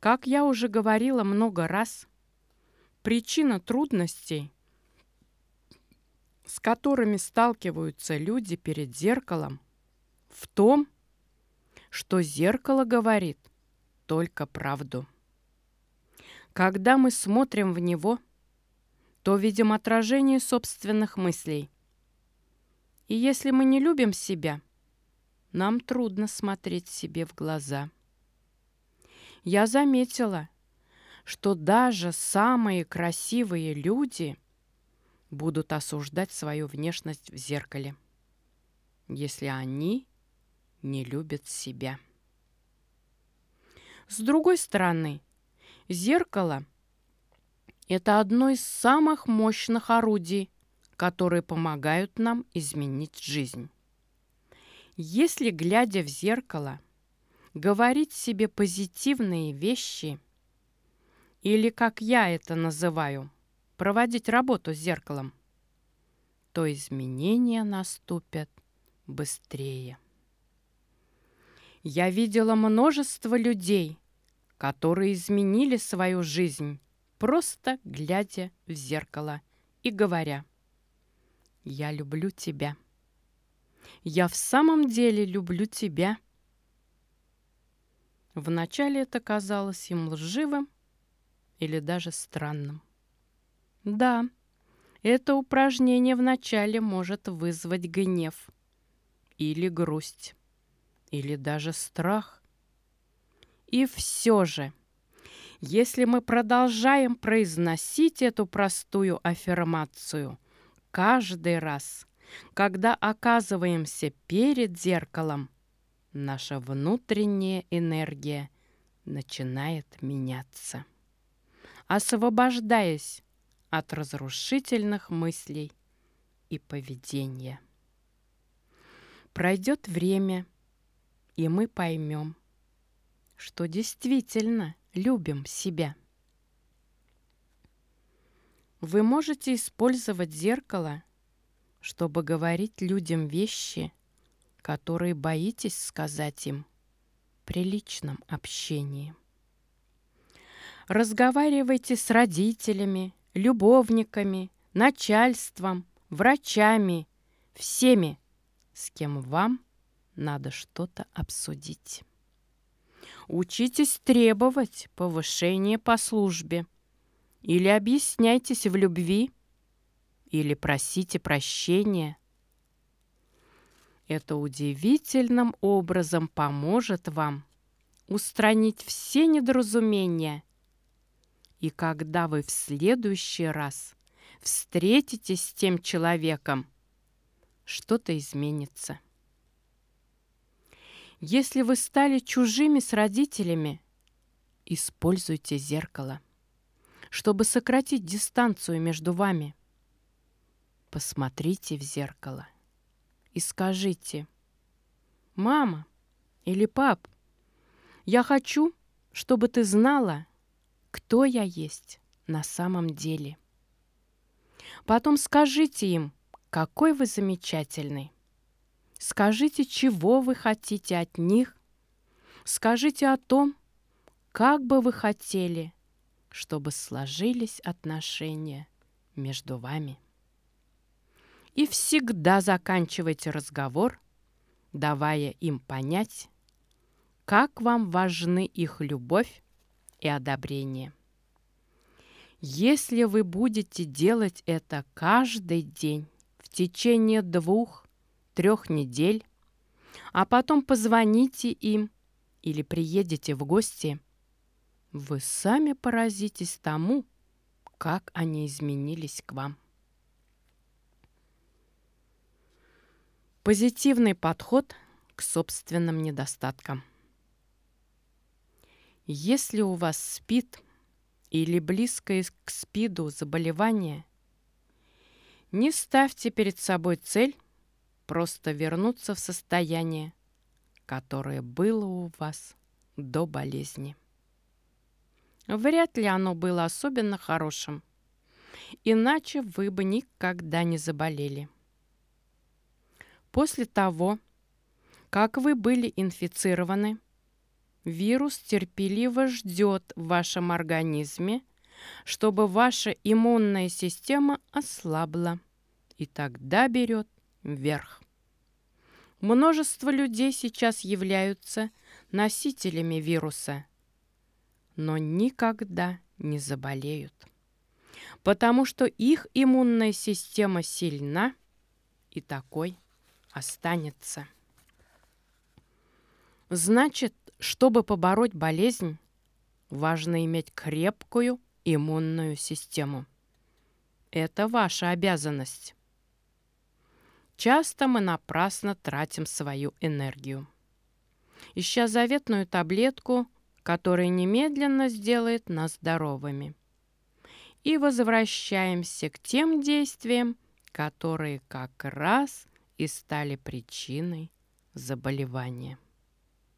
Как я уже говорила много раз, причина трудностей, с которыми сталкиваются люди перед зеркалом, в том, что зеркало говорит только правду. Когда мы смотрим в него, то видим отражение собственных мыслей. И если мы не любим себя, нам трудно смотреть себе в глаза. Я заметила, что даже самые красивые люди будут осуждать свою внешность в зеркале, если они не любят себя. С другой стороны, зеркало – это одно из самых мощных орудий, которые помогают нам изменить жизнь. Если, глядя в зеркало, говорить себе позитивные вещи, или, как я это называю, проводить работу с зеркалом, то изменения наступят быстрее. Я видела множество людей, которые изменили свою жизнь, просто глядя в зеркало и говоря «Я люблю тебя». «Я в самом деле люблю тебя». Вначале это казалось им лживым или даже странным. Да, это упражнение вначале может вызвать гнев или грусть или даже страх. И все же, если мы продолжаем произносить эту простую аффирмацию каждый раз, когда оказываемся перед зеркалом, наша внутренняя энергия начинает меняться, освобождаясь от разрушительных мыслей и поведения. Пройдет время – и мы поймем, что действительно любим себя. Вы можете использовать зеркало, чтобы говорить людям вещи, которые боитесь сказать им при личном общении. Разговаривайте с родителями, любовниками, начальством, врачами, всеми, с кем вам надо что-то обсудить. Учитесь требовать повышения по службе. Или объясняйтесь в любви, или просите прощения. Это удивительным образом поможет вам устранить все недоразумения. И когда вы в следующий раз встретитесь с тем человеком, что-то изменится. Если вы стали чужими с родителями, используйте зеркало, чтобы сократить дистанцию между вами. Посмотрите в зеркало и скажите, «Мама или пап, я хочу, чтобы ты знала, кто я есть на самом деле». Потом скажите им, какой вы замечательный. Скажите, чего вы хотите от них. Скажите о том, как бы вы хотели, чтобы сложились отношения между вами. И всегда заканчивайте разговор, давая им понять, как вам важны их любовь и одобрение. Если вы будете делать это каждый день в течение двух трех недель, а потом позвоните им или приедете в гости, вы сами поразитесь тому, как они изменились к вам. Позитивный подход к собственным недостаткам. Если у вас спит или близкое к спиду заболевание, не ставьте перед собой цель просто вернуться в состояние, которое было у вас до болезни. Вряд ли оно было особенно хорошим, иначе вы бы никогда не заболели. После того, как вы были инфицированы, Вирус терпеливо ждет в вашем организме, чтобы ваша иммунная система ослабла, и тогда берет вверх. Множество людей сейчас являются носителями вируса, но никогда не заболеют, потому что их иммунная система сильна и такой останется. Значит, чтобы побороть болезнь, важно иметь крепкую иммунную систему. Это ваша обязанность. Часто мы напрасно тратим свою энергию. Ища заветную таблетку, которая немедленно сделает нас здоровыми. И возвращаемся к тем действиям, которые как раз и стали причиной заболевания.